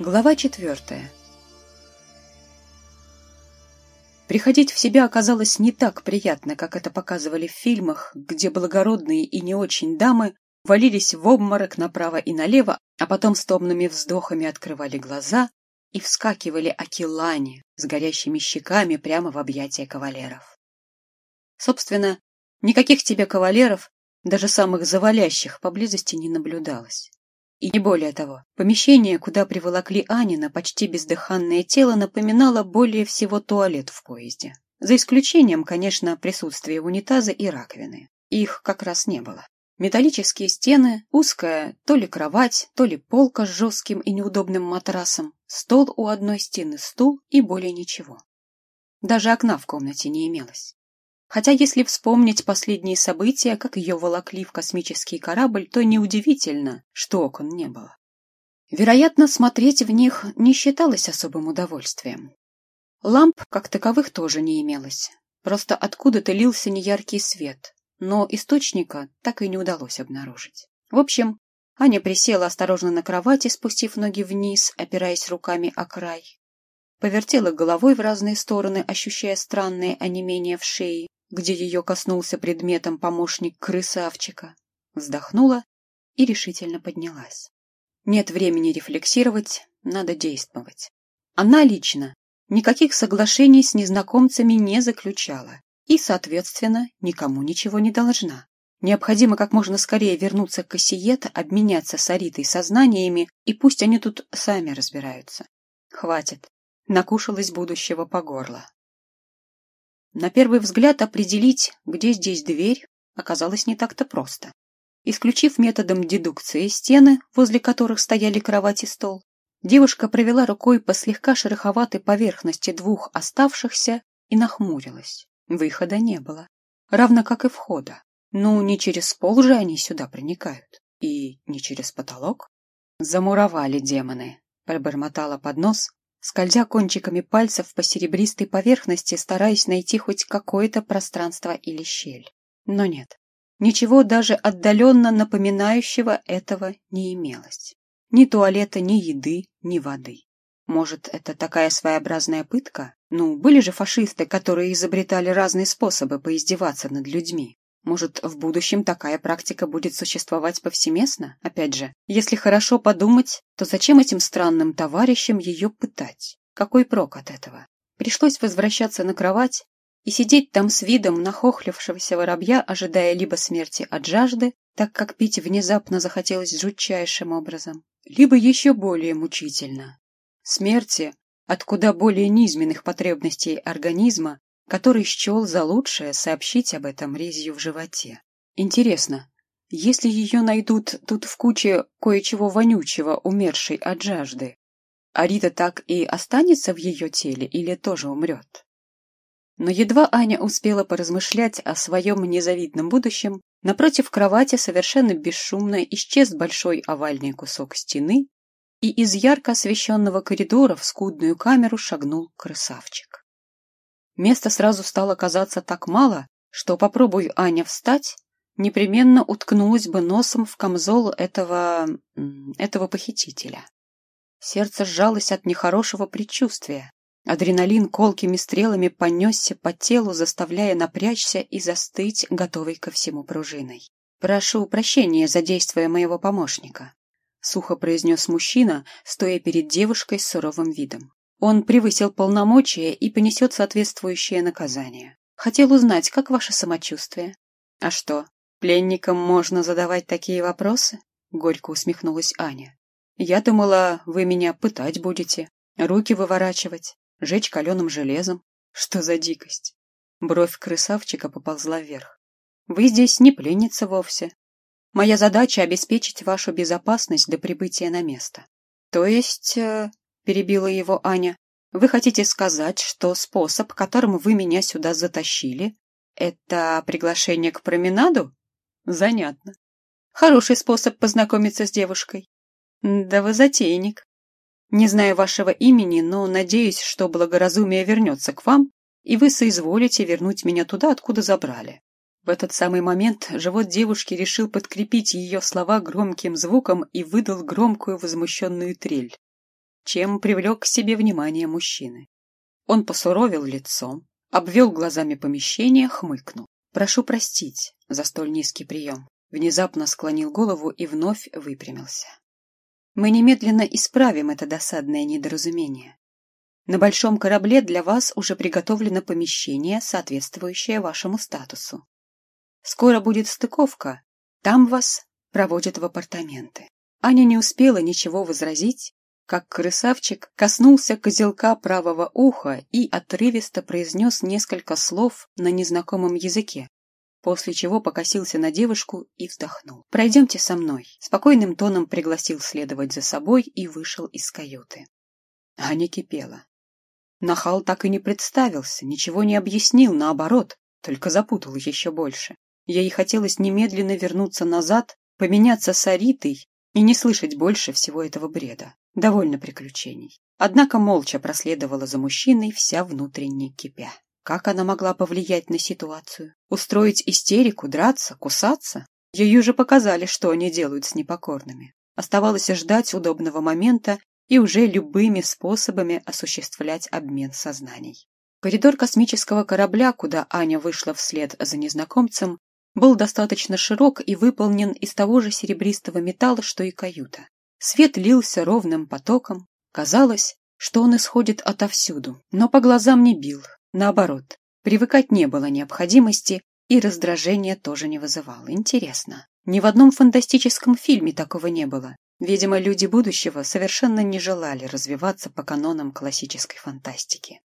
Глава четвертая. Приходить в себя оказалось не так приятно, как это показывали в фильмах, где благородные и не очень дамы валились в обморок направо и налево, а потом с томными вздохами открывали глаза и вскакивали акилане с горящими щеками прямо в объятия кавалеров. Собственно, никаких тебе кавалеров, даже самых завалящих, поблизости не наблюдалось. И не более того, помещение, куда приволокли Анина, почти бездыханное тело, напоминало более всего туалет в поезде. За исключением, конечно, присутствия унитаза и раковины. Их как раз не было. Металлические стены, узкая то ли кровать, то ли полка с жестким и неудобным матрасом, стол у одной стены, стул и более ничего. Даже окна в комнате не имелось. Хотя если вспомнить последние события, как ее волокли в космический корабль, то неудивительно, что окон не было. Вероятно, смотреть в них не считалось особым удовольствием. Ламп, как таковых, тоже не имелось. Просто откуда-то лился неяркий свет, но источника так и не удалось обнаружить. В общем, Аня присела осторожно на кровати, спустив ноги вниз, опираясь руками о край. Повертела головой в разные стороны, ощущая странное онемение в шее, где ее коснулся предметом помощник крысавчика, вздохнула и решительно поднялась. Нет времени рефлексировать, надо действовать. Она лично никаких соглашений с незнакомцами не заключала и, соответственно, никому ничего не должна. Необходимо как можно скорее вернуться к Кассиет, обменяться с Аритой сознаниями, и пусть они тут сами разбираются. Хватит. Накушалась будущего по горло. На первый взгляд определить, где здесь дверь, оказалось не так-то просто. Исключив методом дедукции стены, возле которых стояли кровать и стол, девушка провела рукой по слегка шероховатой поверхности двух оставшихся и нахмурилась. Выхода не было, равно как и входа. Ну, не через пол же они сюда проникают, и не через потолок. Замуровали демоны, пробормотала под нос, скользя кончиками пальцев по серебристой поверхности, стараясь найти хоть какое-то пространство или щель. Но нет, ничего даже отдаленно напоминающего этого не имелось. Ни туалета, ни еды, ни воды. Может, это такая своеобразная пытка? Ну, были же фашисты, которые изобретали разные способы поиздеваться над людьми. Может, в будущем такая практика будет существовать повсеместно? Опять же, если хорошо подумать, то зачем этим странным товарищам ее пытать? Какой прок от этого? Пришлось возвращаться на кровать и сидеть там с видом нахохлившегося воробья, ожидая либо смерти от жажды, так как пить внезапно захотелось жутчайшим образом, либо еще более мучительно. Смерти от куда более низменных потребностей организма, который счел за лучшее сообщить об этом резью в животе. Интересно, если ее найдут тут в куче кое-чего вонючего, умершей от жажды, Арита так и останется в ее теле или тоже умрет? Но едва Аня успела поразмышлять о своем незавидном будущем, напротив кровати совершенно бесшумно исчез большой овальный кусок стены, и из ярко освещенного коридора в скудную камеру шагнул красавчик. Места сразу стало казаться так мало, что попробуй Аня встать, непременно уткнулась бы носом в камзол этого... этого похитителя. Сердце сжалось от нехорошего предчувствия. Адреналин колкими стрелами понесся по телу, заставляя напрячься и застыть, готовый ко всему пружиной. «Прошу прощения за действия моего помощника», — сухо произнес мужчина, стоя перед девушкой с суровым видом. Он превысил полномочия и понесет соответствующее наказание. Хотел узнать, как ваше самочувствие. А что, пленникам можно задавать такие вопросы? Горько усмехнулась Аня. Я думала, вы меня пытать будете, руки выворачивать, жечь каленым железом. Что за дикость? Бровь крысавчика поползла вверх. Вы здесь не пленница вовсе. Моя задача — обеспечить вашу безопасность до прибытия на место. То есть, э, — перебила его Аня. «Вы хотите сказать, что способ, которым вы меня сюда затащили, это приглашение к променаду? Занятно. Хороший способ познакомиться с девушкой. Да вы затейник. Не знаю вашего имени, но надеюсь, что благоразумие вернется к вам, и вы соизволите вернуть меня туда, откуда забрали». В этот самый момент живот девушки решил подкрепить ее слова громким звуком и выдал громкую возмущенную трель. Чем привлек к себе внимание мужчины. Он посуровил лицом, обвел глазами помещение, хмыкнул. «Прошу простить за столь низкий прием». Внезапно склонил голову и вновь выпрямился. «Мы немедленно исправим это досадное недоразумение. На большом корабле для вас уже приготовлено помещение, соответствующее вашему статусу. Скоро будет стыковка, там вас проводят в апартаменты. Аня не успела ничего возразить, как крысавчик коснулся козелка правого уха и отрывисто произнес несколько слов на незнакомом языке, после чего покосился на девушку и вздохнул. «Пройдемте со мной», — спокойным тоном пригласил следовать за собой и вышел из каюты. Аня кипела. Нахал так и не представился, ничего не объяснил, наоборот, только запутал еще больше. Ей хотелось немедленно вернуться назад, поменяться с Аритой и не слышать больше всего этого бреда. Довольно приключений. Однако молча проследовала за мужчиной, вся внутренне кипя. Как она могла повлиять на ситуацию? Устроить истерику, драться, кусаться? Ей уже показали, что они делают с непокорными. Оставалось ждать удобного момента и уже любыми способами осуществлять обмен сознаний. Коридор космического корабля, куда Аня вышла вслед за незнакомцем, был достаточно широк и выполнен из того же серебристого металла, что и каюта. Свет лился ровным потоком. Казалось, что он исходит отовсюду, но по глазам не бил. Наоборот, привыкать не было необходимости, и раздражение тоже не вызывало. Интересно, ни в одном фантастическом фильме такого не было. Видимо, люди будущего совершенно не желали развиваться по канонам классической фантастики.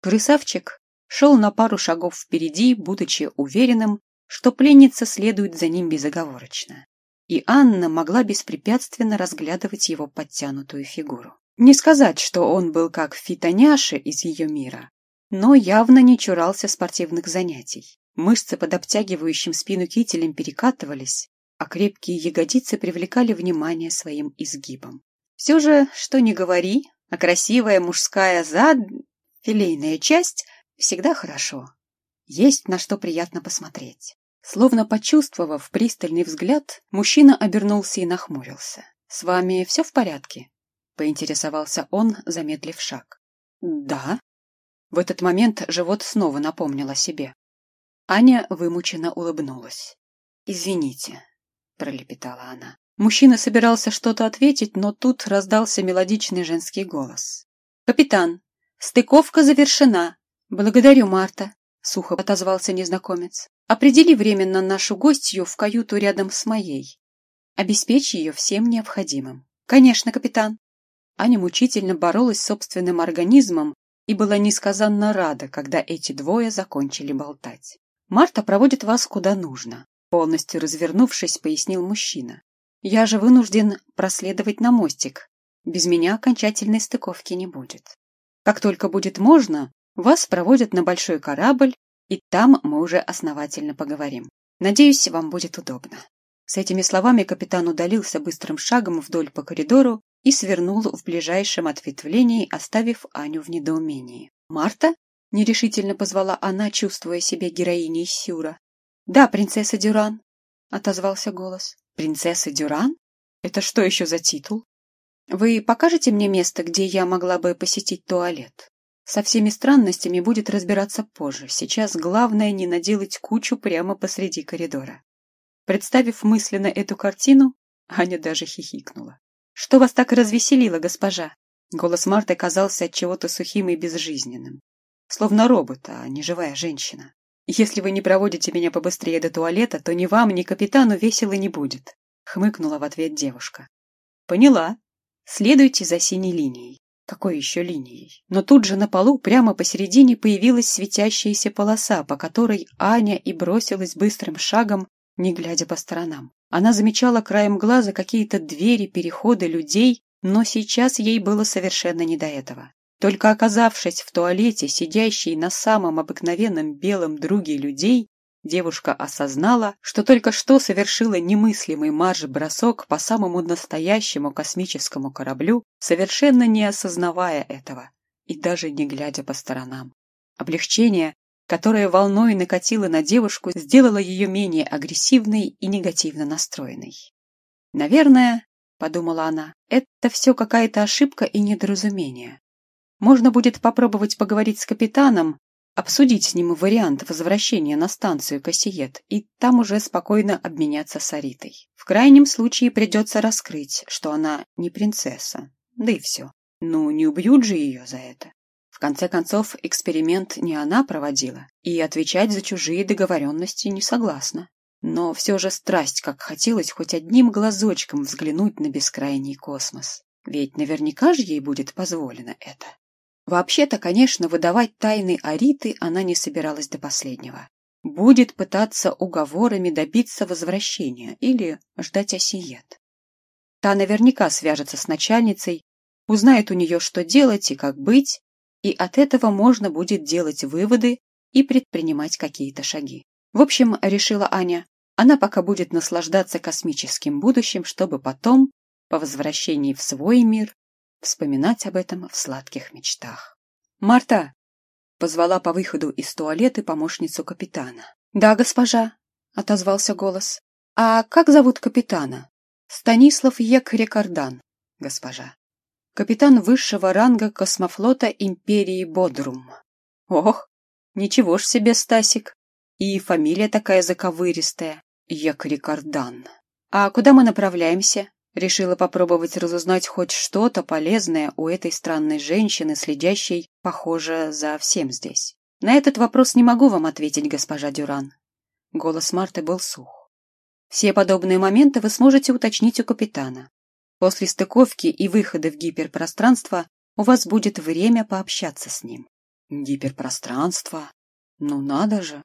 Крысавчик шел на пару шагов впереди, будучи уверенным, что пленница следует за ним безоговорочно. И Анна могла беспрепятственно разглядывать его подтянутую фигуру. Не сказать, что он был как фитоняша из ее мира, но явно не чурался спортивных занятий. Мышцы под обтягивающим спину кителем перекатывались, а крепкие ягодицы привлекали внимание своим изгибом. Все же, что ни говори, а красивая мужская зад... филейная часть всегда хорошо. Есть на что приятно посмотреть. Словно почувствовав пристальный взгляд, мужчина обернулся и нахмурился. «С вами все в порядке?» — поинтересовался он, замедлив шаг. «Да». В этот момент живот снова напомнил о себе. Аня вымученно улыбнулась. «Извините», — пролепетала она. Мужчина собирался что-то ответить, но тут раздался мелодичный женский голос. «Капитан, стыковка завершена. Благодарю, Марта», — сухо отозвался незнакомец. Определи временно нашу гостью в каюту рядом с моей. Обеспечь ее всем необходимым. Конечно, капитан. Аня мучительно боролась с собственным организмом и была несказанно рада, когда эти двое закончили болтать. «Марта проводит вас куда нужно», — полностью развернувшись, пояснил мужчина. «Я же вынужден проследовать на мостик. Без меня окончательной стыковки не будет. Как только будет можно, вас проводят на большой корабль и там мы уже основательно поговорим. Надеюсь, вам будет удобно». С этими словами капитан удалился быстрым шагом вдоль по коридору и свернул в ближайшем ответвлении, оставив Аню в недоумении. «Марта?» — нерешительно позвала она, чувствуя себя героиней Сюра. «Да, принцесса Дюран», — отозвался голос. «Принцесса Дюран? Это что еще за титул? Вы покажете мне место, где я могла бы посетить туалет?» Со всеми странностями будет разбираться позже. Сейчас главное не наделать кучу прямо посреди коридора. Представив мысленно эту картину, Аня даже хихикнула. «Что вас так развеселило, госпожа?» Голос Марты казался от чего-то сухим и безжизненным. Словно робот, а не живая женщина. «Если вы не проводите меня побыстрее до туалета, то ни вам, ни капитану весело не будет», — хмыкнула в ответ девушка. «Поняла. Следуйте за синей линией. Какой еще линией? Но тут же на полу прямо посередине появилась светящаяся полоса, по которой Аня и бросилась быстрым шагом, не глядя по сторонам. Она замечала краем глаза какие-то двери, переходы людей, но сейчас ей было совершенно не до этого. Только оказавшись в туалете, сидящей на самом обыкновенном белом друге людей, Девушка осознала, что только что совершила немыслимый марш-бросок по самому настоящему космическому кораблю, совершенно не осознавая этого и даже не глядя по сторонам. Облегчение, которое волной накатило на девушку, сделало ее менее агрессивной и негативно настроенной. Наверное, подумала она. Это все какая-то ошибка и недоразумение. Можно будет попробовать поговорить с капитаном, обсудить с ним вариант возвращения на станцию Кассиет и там уже спокойно обменяться с Аритой. В крайнем случае придется раскрыть, что она не принцесса. Да и все. Ну, не убьют же ее за это. В конце концов, эксперимент не она проводила, и отвечать за чужие договоренности не согласна. Но все же страсть, как хотелось хоть одним глазочком взглянуть на бескрайний космос. Ведь наверняка же ей будет позволено это. Вообще-то, конечно, выдавать тайны Ариты она не собиралась до последнего. Будет пытаться уговорами добиться возвращения или ждать осиет. Та наверняка свяжется с начальницей, узнает у нее, что делать и как быть, и от этого можно будет делать выводы и предпринимать какие-то шаги. В общем, решила Аня, она пока будет наслаждаться космическим будущим, чтобы потом, по возвращении в свой мир, вспоминать об этом в сладких мечтах. «Марта!» — позвала по выходу из туалета помощницу капитана. «Да, госпожа!» — отозвался голос. «А как зовут капитана?» «Станислав Ек-Рекордан, госпожа. Капитан высшего ранга космофлота Империи Бодрум». «Ох, ничего ж себе, Стасик! И фамилия такая заковыристая. Якрикардан. А куда мы направляемся? Решила попробовать разузнать хоть что-то полезное у этой странной женщины, следящей, похоже, за всем здесь. На этот вопрос не могу вам ответить, госпожа Дюран. Голос Марты был сух. Все подобные моменты вы сможете уточнить у капитана. После стыковки и выхода в гиперпространство у вас будет время пообщаться с ним. Гиперпространство? Ну надо же!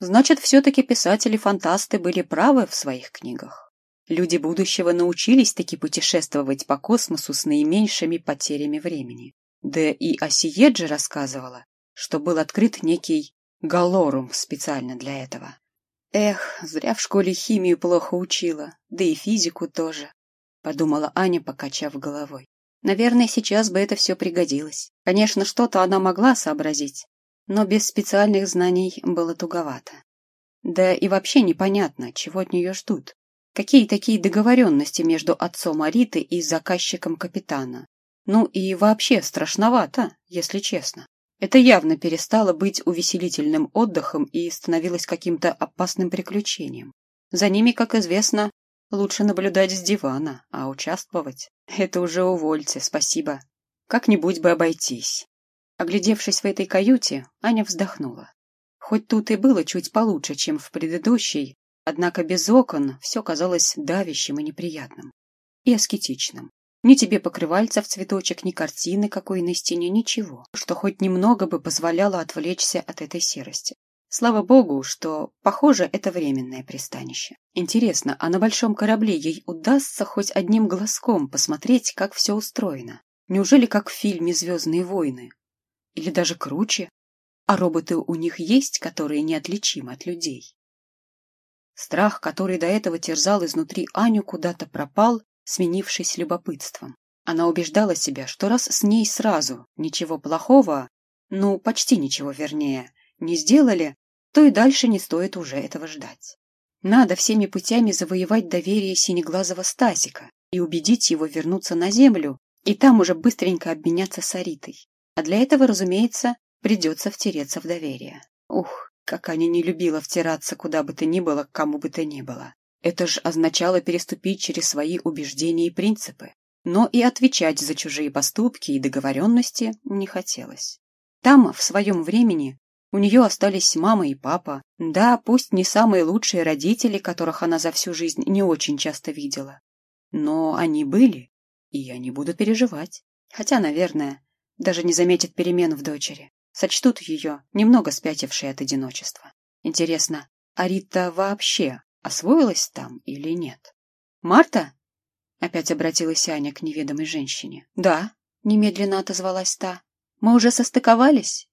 Значит, все-таки писатели-фантасты были правы в своих книгах. Люди будущего научились таки путешествовать по космосу с наименьшими потерями времени. Да и Осиеджи рассказывала, что был открыт некий галорум специально для этого. Эх, зря в школе химию плохо учила, да и физику тоже, подумала Аня, покачав головой. Наверное, сейчас бы это все пригодилось. Конечно, что-то она могла сообразить, но без специальных знаний было туговато. Да и вообще непонятно, чего от нее ждут. Какие такие договоренности между отцом Ариты и заказчиком капитана? Ну и вообще страшновато, если честно. Это явно перестало быть увеселительным отдыхом и становилось каким-то опасным приключением. За ними, как известно, лучше наблюдать с дивана, а участвовать — это уже увольте, спасибо. Как-нибудь бы обойтись. Оглядевшись в этой каюте, Аня вздохнула. Хоть тут и было чуть получше, чем в предыдущей, однако без окон все казалось давящим и неприятным. И аскетичным. Ни тебе покрывальца в цветочек, ни картины какой на стене, ничего, что хоть немного бы позволяло отвлечься от этой серости. Слава богу, что, похоже, это временное пристанище. Интересно, а на большом корабле ей удастся хоть одним глазком посмотреть, как все устроено? Неужели как в фильме «Звездные войны»? Или даже круче. А роботы у них есть, которые неотличимы от людей. Страх, который до этого терзал изнутри Аню, куда-то пропал, сменившись любопытством. Она убеждала себя, что раз с ней сразу ничего плохого, ну, почти ничего вернее, не сделали, то и дальше не стоит уже этого ждать. Надо всеми путями завоевать доверие синеглазого Стасика и убедить его вернуться на землю, и там уже быстренько обменяться с Аритой. А для этого, разумеется, придется втереться в доверие. Ух, как Аня не любила втираться куда бы то ни было, к кому бы то ни было. Это ж означало переступить через свои убеждения и принципы. Но и отвечать за чужие поступки и договоренности не хотелось. Там, в своем времени, у нее остались мама и папа. Да, пусть не самые лучшие родители, которых она за всю жизнь не очень часто видела. Но они были, и они будут переживать. Хотя, наверное, даже не заметит перемен в дочери. Сочтут ее, немного спятившей от одиночества. Интересно, Арита вообще освоилась там или нет? «Марта?» — опять обратилась Аня к неведомой женщине. «Да», — немедленно отозвалась та. «Мы уже состыковались?»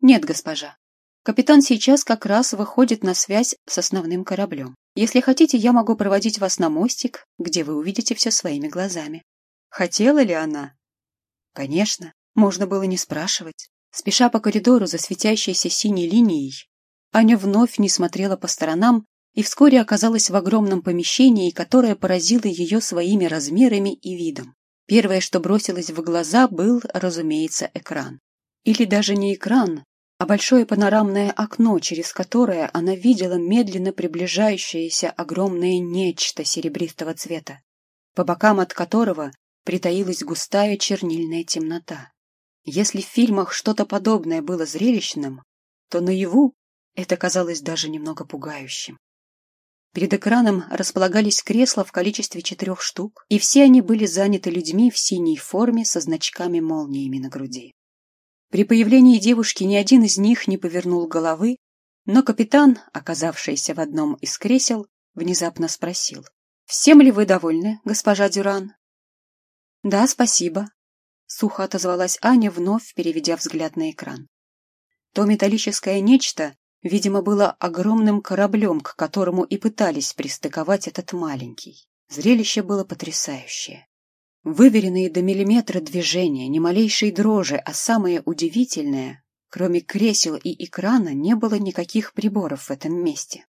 «Нет, госпожа. Капитан сейчас как раз выходит на связь с основным кораблем. Если хотите, я могу проводить вас на мостик, где вы увидите все своими глазами». Хотела ли она? Конечно. Можно было не спрашивать. Спеша по коридору за светящейся синей линией, Аня вновь не смотрела по сторонам и вскоре оказалась в огромном помещении, которое поразило ее своими размерами и видом. Первое, что бросилось в глаза, был, разумеется, экран. Или даже не экран, а большое панорамное окно, через которое она видела медленно приближающееся огромное нечто серебристого цвета, по бокам от которого притаилась густая чернильная темнота. Если в фильмах что-то подобное было зрелищным, то наяву это казалось даже немного пугающим. Перед экраном располагались кресла в количестве четырех штук, и все они были заняты людьми в синей форме со значками-молниями на груди. При появлении девушки ни один из них не повернул головы, но капитан, оказавшийся в одном из кресел, внезапно спросил. «Всем ли вы довольны, госпожа Дюран?» «Да, спасибо», — сухо отозвалась Аня, вновь переведя взгляд на экран. То металлическое нечто, видимо, было огромным кораблем, к которому и пытались пристыковать этот маленький. Зрелище было потрясающее. Выверенные до миллиметра движения, ни малейшей дрожи, а самое удивительное, кроме кресел и экрана, не было никаких приборов в этом месте.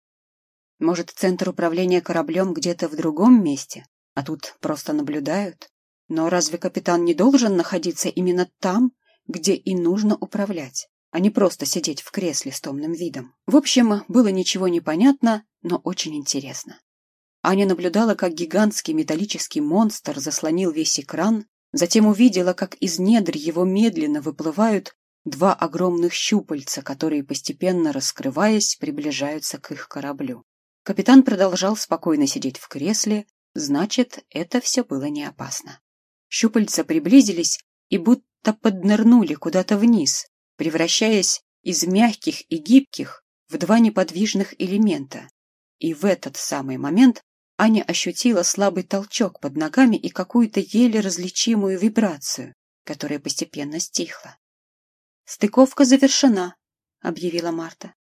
Может, центр управления кораблем где-то в другом месте, а тут просто наблюдают? Но разве капитан не должен находиться именно там, где и нужно управлять, а не просто сидеть в кресле с томным видом? В общем, было ничего не понятно, но очень интересно. Аня наблюдала, как гигантский металлический монстр заслонил весь экран, затем увидела, как из недр его медленно выплывают два огромных щупальца, которые, постепенно раскрываясь, приближаются к их кораблю. Капитан продолжал спокойно сидеть в кресле, значит, это все было не опасно. Щупальца приблизились и будто поднырнули куда-то вниз, превращаясь из мягких и гибких в два неподвижных элемента. И в этот самый момент Аня ощутила слабый толчок под ногами и какую-то еле различимую вибрацию, которая постепенно стихла. «Стыковка завершена», — объявила Марта.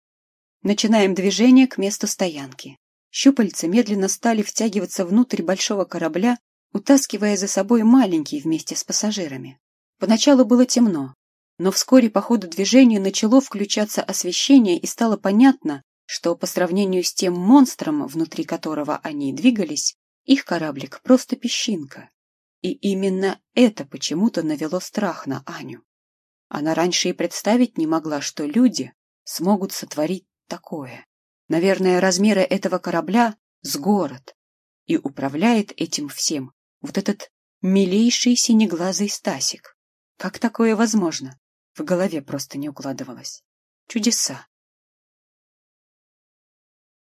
«Начинаем движение к месту стоянки». Щупальца медленно стали втягиваться внутрь большого корабля, утаскивая за собой маленький вместе с пассажирами. Поначалу было темно, но вскоре по ходу движения начало включаться освещение и стало понятно, что по сравнению с тем монстром, внутри которого они двигались, их кораблик просто песчинка. И именно это почему-то навело страх на Аню. Она раньше и представить не могла, что люди смогут сотворить такое. Наверное, размеры этого корабля с город. И управляет этим всем вот этот милейший синеглазый Стасик. Как такое возможно? В голове просто не укладывалось. Чудеса.